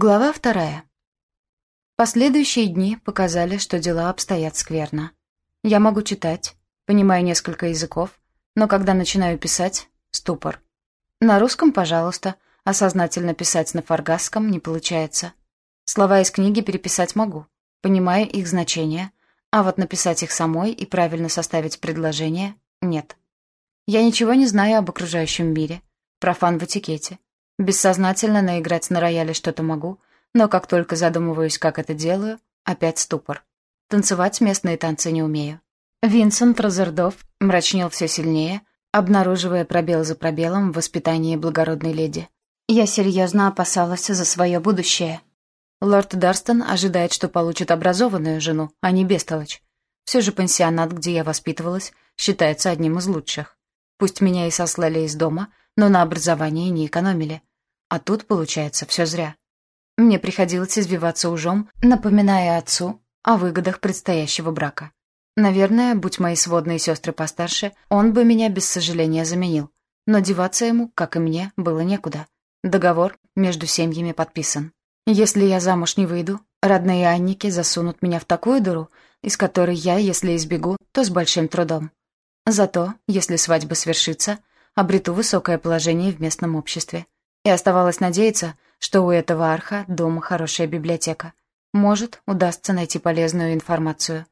Глава вторая. Последующие дни показали, что дела обстоят скверно. Я могу читать, понимаю несколько языков, но когда начинаю писать — ступор. На русском, пожалуйста, а сознательно писать на фаргасском не получается. Слова из книги переписать могу, понимаю их значение, а вот написать их самой и правильно составить предложение — нет. Я ничего не знаю об окружающем мире, профан в этикете, Бессознательно наиграть на рояле что-то могу, но как только задумываюсь, как это делаю, опять ступор. Танцевать местные танцы не умею. Винсент Розердов мрачнел все сильнее, обнаруживая пробел за пробелом в воспитании благородной леди. Я серьезно опасалась за свое будущее. Лорд Дарстон ожидает, что получит образованную жену, а не бестолочь. Все же пансионат, где я воспитывалась, считается одним из лучших. Пусть меня и сослали из дома, но на образовании не экономили. А тут, получается, все зря. Мне приходилось избиваться ужом, напоминая отцу о выгодах предстоящего брака. Наверное, будь мои сводные сестры постарше, он бы меня без сожаления заменил. Но деваться ему, как и мне, было некуда. Договор между семьями подписан. Если я замуж не выйду, родные Анники засунут меня в такую дыру, из которой я, если избегу, то с большим трудом. Зато, если свадьба свершится, обрету высокое положение в местном обществе. И оставалось надеяться, что у этого арха дома хорошая библиотека. Может, удастся найти полезную информацию.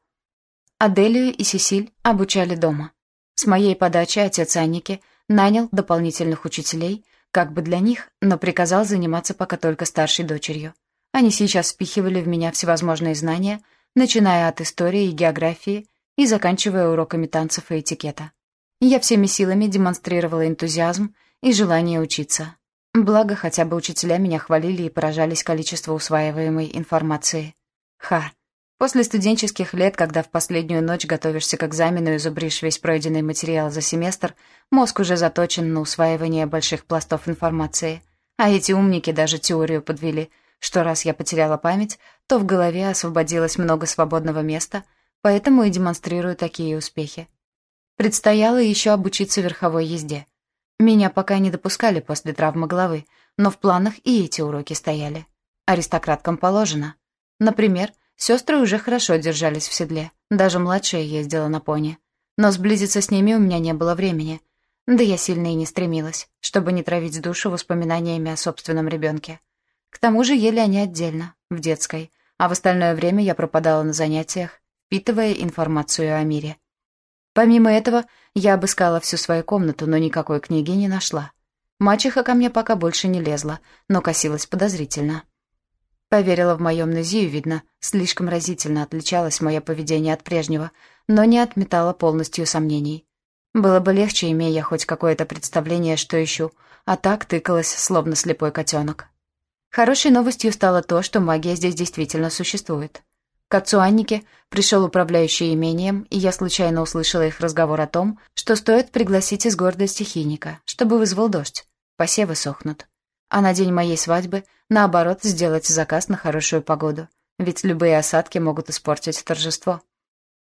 Аделию и Сесиль обучали дома. С моей подачи отец Анники нанял дополнительных учителей, как бы для них, но приказал заниматься пока только старшей дочерью. Они сейчас впихивали в меня всевозможные знания, начиная от истории и географии и заканчивая уроками танцев и этикета. Я всеми силами демонстрировала энтузиазм и желание учиться, Благо, хотя бы учителя меня хвалили и поражались количеству усваиваемой информации. Ха. После студенческих лет, когда в последнюю ночь готовишься к экзамену и зубришь весь пройденный материал за семестр, мозг уже заточен на усваивание больших пластов информации. А эти умники даже теорию подвели, что раз я потеряла память, то в голове освободилось много свободного места, поэтому и демонстрирую такие успехи. Предстояло еще обучиться верховой езде — меня пока не допускали после травмы головы, но в планах и эти уроки стояли. Аристократкам положено. Например, сестры уже хорошо держались в седле, даже младшая ездила на пони. Но сблизиться с ними у меня не было времени. Да я сильно и не стремилась, чтобы не травить душу воспоминаниями о собственном ребенке. К тому же ели они отдельно, в детской, а в остальное время я пропадала на занятиях, впитывая информацию о мире. Помимо этого, я обыскала всю свою комнату, но никакой книги не нашла. Мачеха ко мне пока больше не лезла, но косилась подозрительно. Поверила в мою амнезию, видно, слишком разительно отличалось мое поведение от прежнего, но не отметала полностью сомнений. Было бы легче, имея хоть какое-то представление, что ищу, а так тыкалась, словно слепой котенок. Хорошей новостью стало то, что магия здесь действительно существует. К отцу Аннике пришел управляющий имением, и я случайно услышала их разговор о том, что стоит пригласить из города стихийника, чтобы вызвал дождь. Посевы сохнут. А на день моей свадьбы, наоборот, сделать заказ на хорошую погоду, ведь любые осадки могут испортить торжество.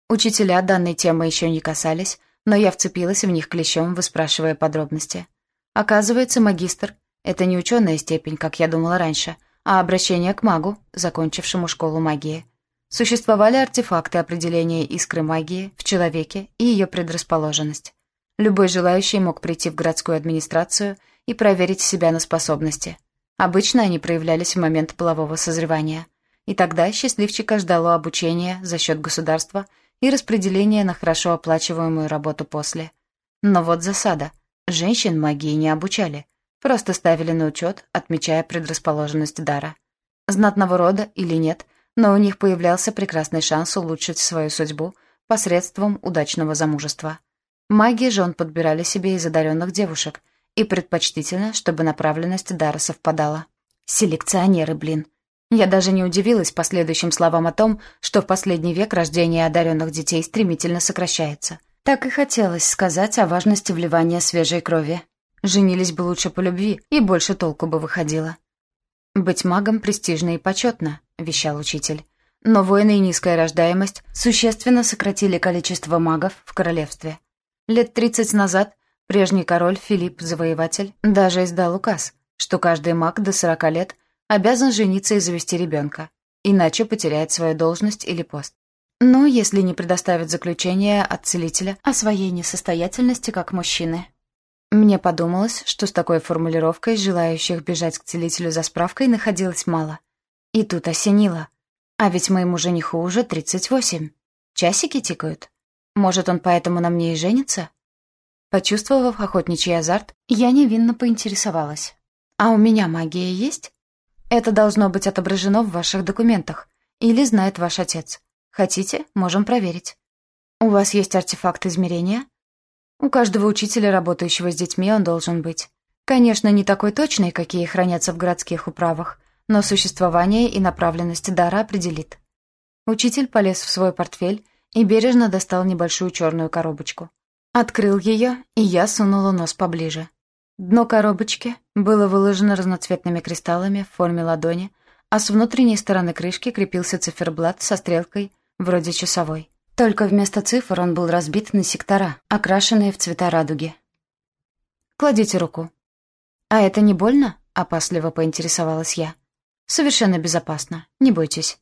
Учителя данной темы еще не касались, но я вцепилась в них клещом, выспрашивая подробности. Оказывается, магистр — это не ученая степень, как я думала раньше, а обращение к магу, закончившему школу магии — Существовали артефакты определения искры магии в человеке и ее предрасположенность. Любой желающий мог прийти в городскую администрацию и проверить себя на способности. Обычно они проявлялись в момент полового созревания. И тогда счастливчика ждало обучение за счет государства и распределение на хорошо оплачиваемую работу после. Но вот засада. Женщин магии не обучали. Просто ставили на учет, отмечая предрасположенность дара. Знатного рода или нет – но у них появлялся прекрасный шанс улучшить свою судьбу посредством удачного замужества. Маги жен подбирали себе из одаренных девушек, и предпочтительно, чтобы направленность дара совпадала. Селекционеры, блин. Я даже не удивилась последующим словам о том, что в последний век рождение одаренных детей стремительно сокращается. Так и хотелось сказать о важности вливания свежей крови. Женились бы лучше по любви, и больше толку бы выходило. Быть магом престижно и почетно, — вещал учитель. Но войны и низкая рождаемость существенно сократили количество магов в королевстве. Лет тридцать назад прежний король Филипп Завоеватель даже издал указ, что каждый маг до сорока лет обязан жениться и завести ребенка, иначе потеряет свою должность или пост. Но если не предоставит заключение от целителя о своей несостоятельности как мужчины. Мне подумалось, что с такой формулировкой желающих бежать к целителю за справкой находилось мало. И тут осенило. А ведь моему жениху уже 38. Часики тикают. Может, он поэтому на мне и женится? Почувствовав охотничий азарт, я невинно поинтересовалась. «А у меня магия есть?» «Это должно быть отображено в ваших документах. Или знает ваш отец. Хотите, можем проверить». «У вас есть артефакт измерения?» «У каждого учителя, работающего с детьми, он должен быть. Конечно, не такой точный, какие хранятся в городских управах, но существование и направленность дара определит». Учитель полез в свой портфель и бережно достал небольшую черную коробочку. Открыл ее, и я сунула нос поближе. Дно коробочки было выложено разноцветными кристаллами в форме ладони, а с внутренней стороны крышки крепился циферблат со стрелкой, вроде часовой. Только вместо цифр он был разбит на сектора, окрашенные в цвета радуги. «Кладите руку». «А это не больно?» — опасливо поинтересовалась я. «Совершенно безопасно, не бойтесь».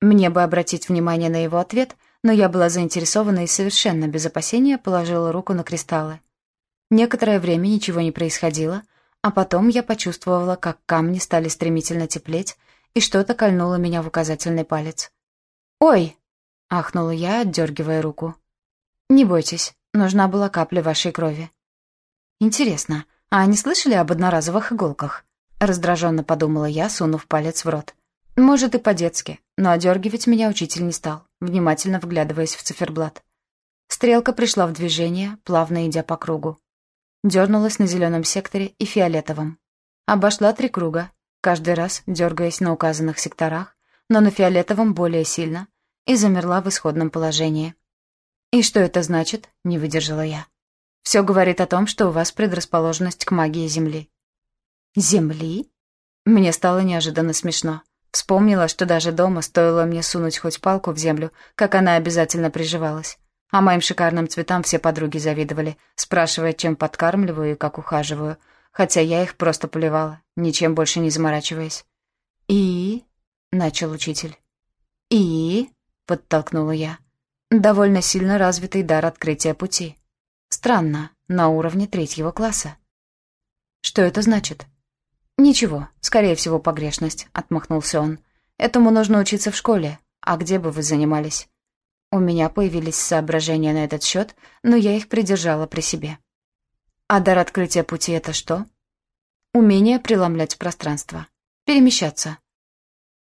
Мне бы обратить внимание на его ответ — но я была заинтересована и совершенно без опасения положила руку на кристаллы. Некоторое время ничего не происходило, а потом я почувствовала, как камни стали стремительно теплеть, и что-то кольнуло меня в указательный палец. «Ой!» — ахнула я, отдергивая руку. «Не бойтесь, нужна была капля вашей крови». «Интересно, а они слышали об одноразовых иголках?» — раздраженно подумала я, сунув палец в рот. «Может, и по-детски, но одергивать меня учитель не стал, внимательно вглядываясь в циферблат. Стрелка пришла в движение, плавно идя по кругу. Дернулась на зеленом секторе и фиолетовом. Обошла три круга, каждый раз дергаясь на указанных секторах, но на фиолетовом более сильно, и замерла в исходном положении. «И что это значит?» — не выдержала я. «Все говорит о том, что у вас предрасположенность к магии Земли». «Земли?» Мне стало неожиданно смешно. Вспомнила, что даже дома стоило мне сунуть хоть палку в землю, как она обязательно приживалась. А моим шикарным цветам все подруги завидовали, спрашивая, чем подкармливаю и как ухаживаю, хотя я их просто поливала, ничем больше не заморачиваясь. «И?» — начал учитель. «И?» — подтолкнула я. «Довольно сильно развитый дар открытия пути. Странно, на уровне третьего класса». «Что это значит?» «Ничего, скорее всего, погрешность», — отмахнулся он. «Этому нужно учиться в школе. А где бы вы занимались?» У меня появились соображения на этот счет, но я их придержала при себе. А дар открытия пути — это что? Умение преломлять пространство. Перемещаться.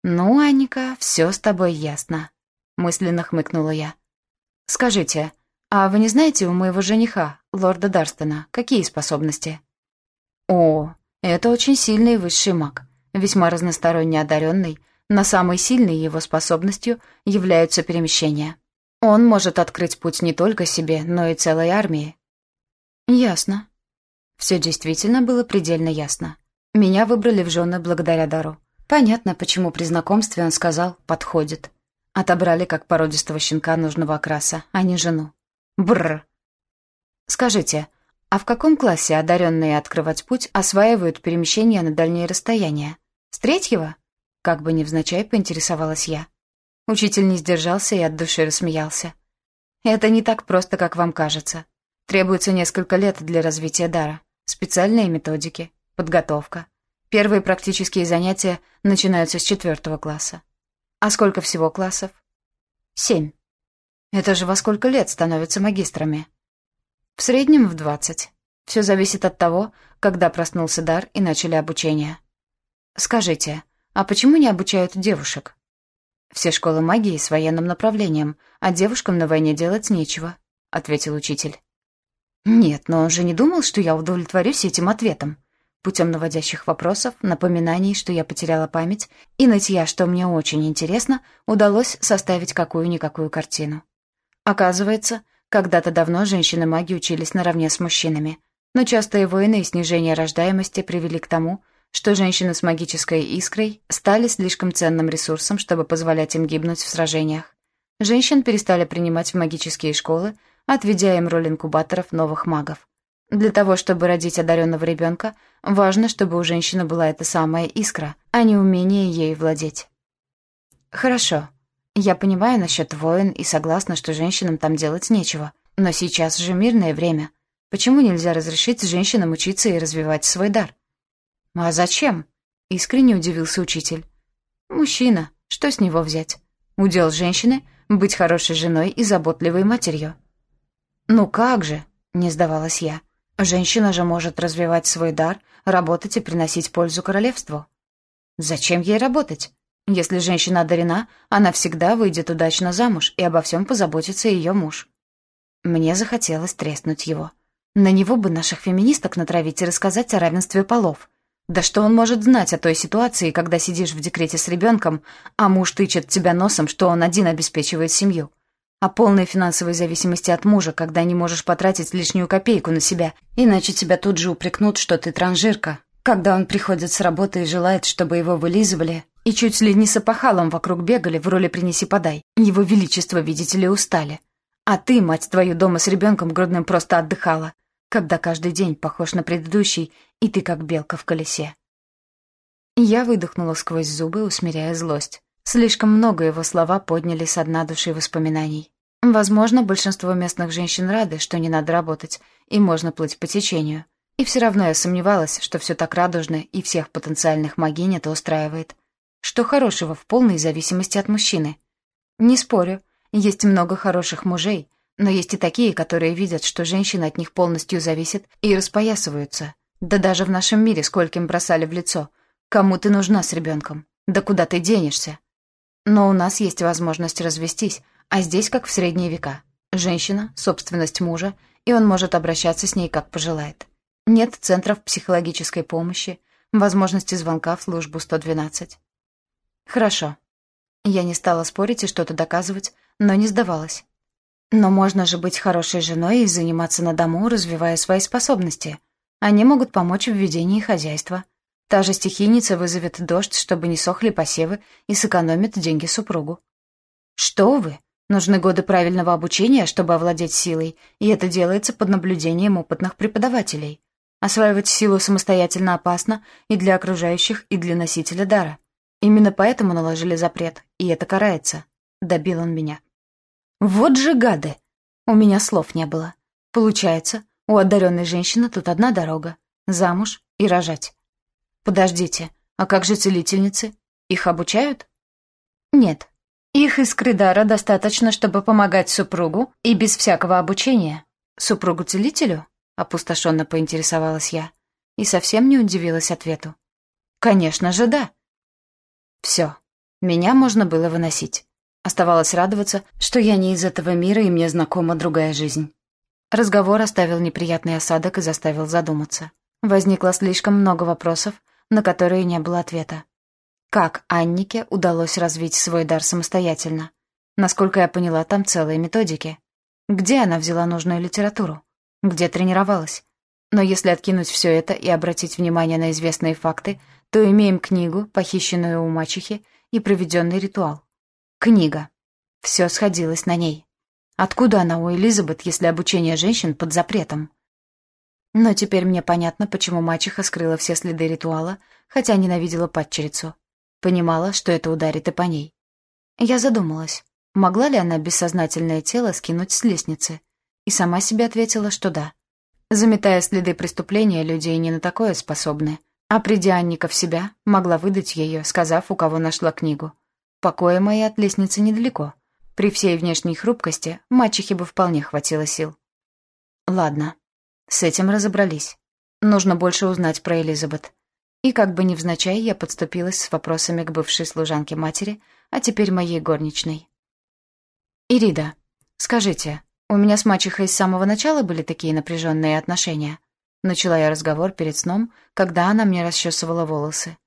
«Ну, Анника, все с тобой ясно», — мысленно хмыкнула я. «Скажите, а вы не знаете у моего жениха, лорда Дарстона, какие способности?» «О, это очень сильный высший маг, весьма разносторонне одаренный, но самой сильной его способностью являются перемещения. Он может открыть путь не только себе, но и целой армии. Ясно. Все действительно было предельно ясно. Меня выбрали в жены благодаря дару. Понятно, почему при знакомстве он сказал «подходит». Отобрали как породистого щенка нужного окраса, а не жену. Бррр. Скажите, а в каком классе одаренные открывать путь осваивают перемещение на дальние расстояния? С третьего? Как бы невзначай поинтересовалась я. Учитель не сдержался и от души рассмеялся. Это не так просто, как вам кажется. Требуется несколько лет для развития дара. Специальные методики, подготовка. Первые практические занятия начинаются с четвертого класса. А сколько всего классов? Семь. Это же во сколько лет становятся магистрами? В среднем в двадцать. Все зависит от того, когда проснулся дар и начали обучение. Скажите, а почему не обучают девушек? Все школы магии с военным направлением, а девушкам на войне делать нечего, ответил учитель. Нет, но он же не думал, что я удовлетворюсь этим ответом. Путем наводящих вопросов, напоминаний, что я потеряла память, и нытья, что мне очень интересно, удалось составить какую-никакую картину. Оказывается, когда-то давно женщины-маги учились наравне с мужчинами, но частые войны и снижение рождаемости привели к тому, что женщины с магической искрой стали слишком ценным ресурсом, чтобы позволять им гибнуть в сражениях. Женщин перестали принимать в магические школы, отведя им роль инкубаторов новых магов. Для того, чтобы родить одаренного ребенка, важно, чтобы у женщины была эта самая искра, а не умение ею владеть. Хорошо. Я понимаю насчет войн и согласна, что женщинам там делать нечего. Но сейчас же мирное время. Почему нельзя разрешить женщинам учиться и развивать свой дар? А зачем? Искренне удивился учитель. Мужчина. Что с него взять? Удел женщины — быть хорошей женой и заботливой матерью. «Ну как же?» — не сдавалась я. «Женщина же может развивать свой дар, работать и приносить пользу королевству». «Зачем ей работать? Если женщина одарена, она всегда выйдет удачно замуж, и обо всем позаботится ее муж». Мне захотелось треснуть его. На него бы наших феминисток натравить и рассказать о равенстве полов. Да что он может знать о той ситуации, когда сидишь в декрете с ребенком, а муж тычет тебя носом, что он один обеспечивает семью? О полной финансовой зависимости от мужа, когда не можешь потратить лишнюю копейку на себя, иначе тебя тут же упрекнут, что ты транжирка. Когда он приходит с работы и желает, чтобы его вылизывали, и чуть ли не с опахалом вокруг бегали в роли «принеси-подай». Его величество, видите ли, устали. А ты, мать твою, дома с ребенком грудным просто отдыхала когда каждый день похож на предыдущий, и ты как белка в колесе. Я выдохнула сквозь зубы, усмиряя злость. Слишком много его слова подняли со дна души воспоминаний. Возможно, большинство местных женщин рады, что не надо работать, и можно плыть по течению. И все равно я сомневалась, что все так радужно и всех потенциальных могинь это устраивает. Что хорошего в полной зависимости от мужчины? Не спорю, есть много хороших мужей, но есть и такие, которые видят, что женщина от них полностью зависит, и распоясываются. Да даже в нашем мире скольким бросали в лицо. Кому ты нужна с ребенком? Да куда ты денешься? Но у нас есть возможность развестись, а здесь как в средние века. Женщина — собственность мужа, и он может обращаться с ней как пожелает. Нет центров психологической помощи, возможности звонка в службу 112. Хорошо. Я не стала спорить и что-то доказывать, но не сдавалась. Но можно же быть хорошей женой и заниматься на дому, развивая свои способности. Они могут помочь в ведении хозяйства. Та же стихийница вызовет дождь, чтобы не сохли посевы, и сэкономит деньги супругу. Что вы? Нужны годы правильного обучения, чтобы овладеть силой, и это делается под наблюдением опытных преподавателей. Осваивать силу самостоятельно опасно и для окружающих, и для носителя дара. Именно поэтому наложили запрет, и это карается. Добил он меня. Вот же гады! У меня слов не было. Получается, у одаренной женщины тут одна дорога — замуж и рожать. Подождите, а как же целительницы? Их обучают? Нет. Их из Кридара достаточно, чтобы помогать супругу и без всякого обучения. Супругу-целителю? Опустошенно поинтересовалась я и совсем не удивилась ответу. Конечно же, да. Все, меня можно было выносить. Оставалось радоваться, что я не из этого мира и мне знакома другая жизнь. Разговор оставил неприятный осадок и заставил задуматься. Возникло слишком много вопросов, на которые не было ответа. Как Аннике удалось развить свой дар самостоятельно? Насколько я поняла, там целые методики. Где она взяла нужную литературу? Где тренировалась? Но если откинуть все это и обратить внимание на известные факты, то имеем книгу, похищенную у мачехи, и проведенный ритуал. Книга. Все сходилось на ней. Откуда она у Элизабет, если обучение женщин под запретом? Но теперь мне понятно, почему мачеха скрыла все следы ритуала, хотя ненавидела падчерицу. Понимала, что это ударит и по ней. Я задумалась, могла ли она бессознательное тело скинуть с лестницы, и сама себе ответила, что да. Заметая следы преступления, люди и не на такое способны. А придя Анника в себя, могла выдать ее, сказав, у кого нашла книгу. Покоя мои от лестницы недалеко. При всей внешней хрупкости мачехе бы вполне хватило сил. Ладно, с этим разобрались. Нужно больше узнать про Элизабет. И как бы невзначай я подступилась с вопросами к бывшей служанке матери, а теперь моей горничной. «Ирида, скажите, у меня с мачехой с самого начала были такие напряженные отношения?» Начала я разговор перед сном, когда она мне расчесывала волосы.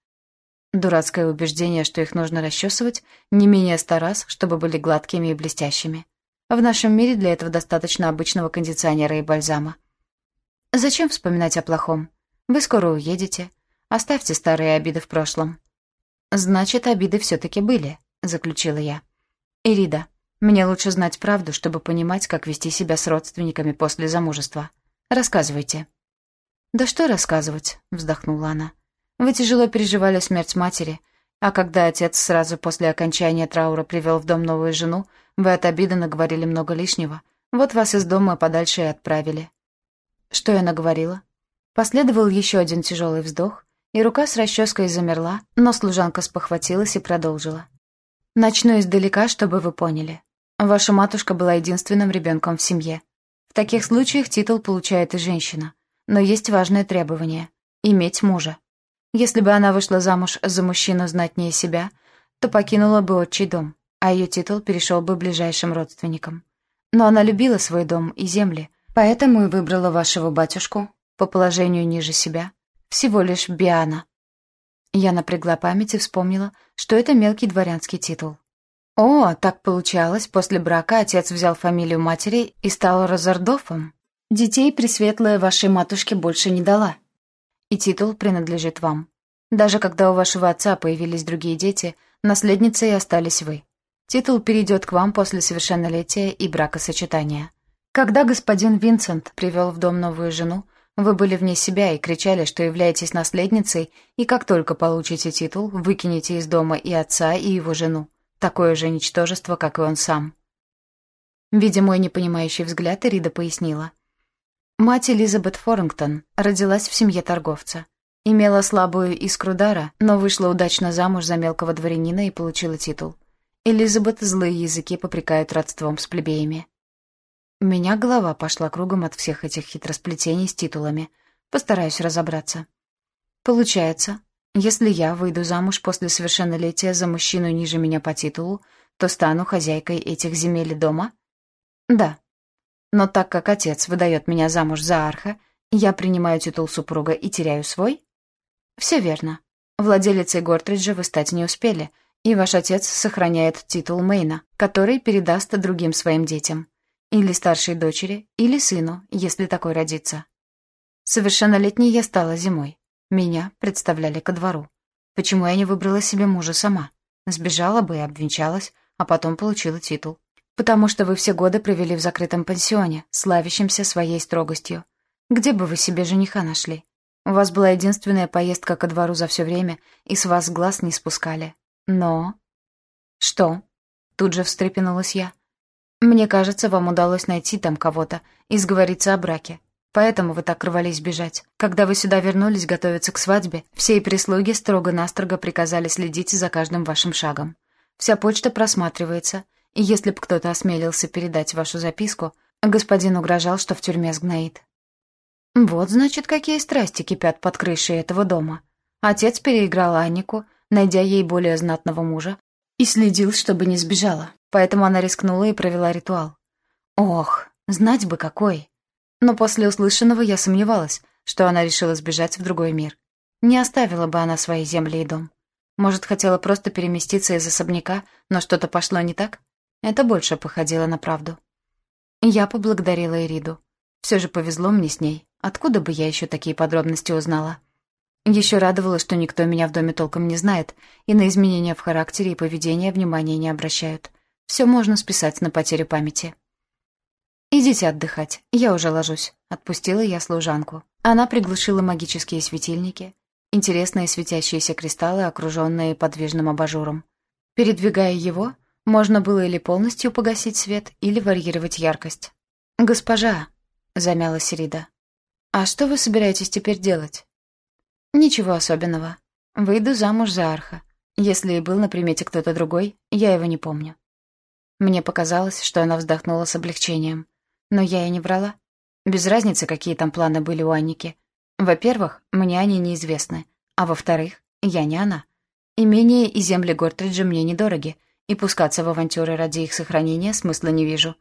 Дурацкое убеждение, что их нужно расчесывать, не менее ста раз, чтобы были гладкими и блестящими. В нашем мире для этого достаточно обычного кондиционера и бальзама. Зачем вспоминать о плохом? Вы скоро уедете. Оставьте старые обиды в прошлом. Значит, обиды все-таки были, заключила я. Ирида, мне лучше знать правду, чтобы понимать, как вести себя с родственниками после замужества. Рассказывайте. Да что рассказывать, вздохнула она. Вы тяжело переживали смерть матери, а когда отец сразу после окончания траура привел в дом новую жену, вы от обиды наговорили много лишнего. Вот вас из дома подальше и отправили». Что я наговорила? Последовал еще один тяжелый вздох, и рука с расческой замерла, но служанка спохватилась и продолжила. «Начну издалека, чтобы вы поняли. Ваша матушка была единственным ребенком в семье. В таких случаях титул получает и женщина. Но есть важное требование — иметь мужа. Если бы она вышла замуж за мужчину знатнее себя, то покинула бы отчий дом, а ее титул перешел бы ближайшим родственникам. Но она любила свой дом и земли, поэтому и выбрала вашего батюшку по положению ниже себя, всего лишь Биана. Я напрягла память и вспомнила, что это мелкий дворянский титул. О, так получалось, после брака отец взял фамилию матери и стал Розардофом. Детей Пресветлая вашей матушке больше не дала и титул принадлежит вам. Даже когда у вашего отца появились другие дети, наследницей остались вы. Титул перейдет к вам после совершеннолетия и бракосочетания. Когда господин Винсент привел в дом новую жену, вы были вне себя и кричали, что являетесь наследницей, и как только получите титул, выкинете из дома и отца, и его жену. Такое же ничтожество, как и он сам. Видя мой непонимающий взгляд, Ирида пояснила. Мать Элизабет Форингтон родилась в семье торговца. Имела слабую искру дара, но вышла удачно замуж за мелкого дворянина и получила титул. Элизабет злые языки попрекают родством с плебеями. У меня голова пошла кругом от всех этих хитросплетений с титулами. Постараюсь разобраться. Получается, если я выйду замуж после совершеннолетия за мужчину ниже меня по титулу, то стану хозяйкой этих земель и дома? Да. Но так как отец выдает меня замуж за Арха, я принимаю титул супруга и теряю свой? Все верно. Владелицей Гортриджа вы стать не успели, и ваш отец сохраняет титул Мейна, который передаст другим своим детям. Или старшей дочери, или сыну, если такой родится. Совершеннолетней я стала зимой. Меня представляли ко двору. Почему я не выбрала себе мужа сама? Сбежала бы и обвенчалась, а потом получила титул. Потому что вы все годы провели в закрытом пансионе, славящемся своей строгостью. Где бы вы себе жениха нашли? У вас была единственная поездка ко двору за все время, и с вас глаз не спускали. Но... Что? Тут же встрепенулась я. Мне кажется, вам удалось найти там кого-то и сговориться о браке. Поэтому вы так рвались бежать. Когда вы сюда вернулись готовиться к свадьбе, всей прислуги строго-настрого приказали следить за каждым вашим шагом. Вся почта просматривается, если б кто-то осмелился передать вашу записку, господин угрожал, что в тюрьме сгноит. Вот, значит, какие страсти кипят под крышей этого дома. Отец переиграл Аннику, найдя ей более знатного мужа, и следил, чтобы не сбежала. Поэтому она рискнула и провела ритуал. Ох, знать бы какой. Но после услышанного я сомневалась, что она решила сбежать в другой мир. Не оставила бы она свои земли и дом. Может, хотела просто переместиться из особняка, но что-то пошло не так? Это больше походило на правду. Я поблагодарила Ириду. Все же повезло мне с ней. Откуда бы я еще такие подробности узнала? Еще радовало, что никто меня в доме толком не знает, и на изменения в характере и поведении внимания не обращают. Все можно списать на потерю памяти. «Идите отдыхать, я уже ложусь», — отпустила я служанку. Она приглушила магические светильники, интересные светящиеся кристаллы, окруженные подвижным абажуром. Передвигая его, можно было или полностью погасить свет, или варьировать яркость. «Госпожа», — замялась Рида, — «а что вы собираетесь теперь делать?» «Ничего особенного. Выйду замуж за Арха. Если и был на примете кто-то другой, я его не помню». Мне показалось, что она вздохнула с облегчением. Но я и не врала. Без разницы, какие там планы были у Анники. Во-первых, мне они неизвестны. А во-вторых, я не она. Имение и земли Гортриджа мне недороги — и пускаться в авантюры ради их сохранения смысла не вижу.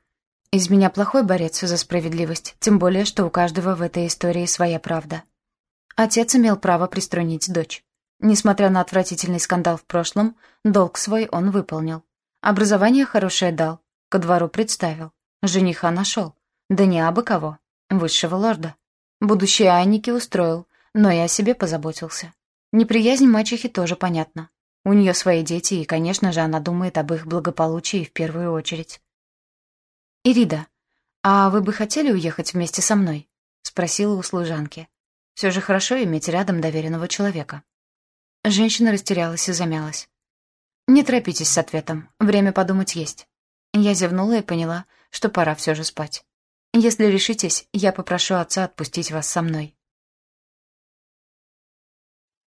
Из меня плохой борец за справедливость, тем более, что у каждого в этой истории своя правда. Отец имел право приструнить дочь. Несмотря на отвратительный скандал в прошлом, долг свой он выполнил. Образование хорошее дал, ко двору представил. Жениха нашел. Да не абы кого, высшего лорда. Будущее Анники устроил, но и о себе позаботился. Неприязнь мачехи тоже понятна. У нее свои дети, и, конечно же, она думает об их благополучии в первую очередь. «Ирида, а вы бы хотели уехать вместе со мной?» — спросила у служанки. «Все же хорошо иметь рядом доверенного человека». Женщина растерялась и замялась. «Не торопитесь с ответом. Время подумать есть». Я зевнула и поняла, что пора все же спать. «Если решитесь, я попрошу отца отпустить вас со мной».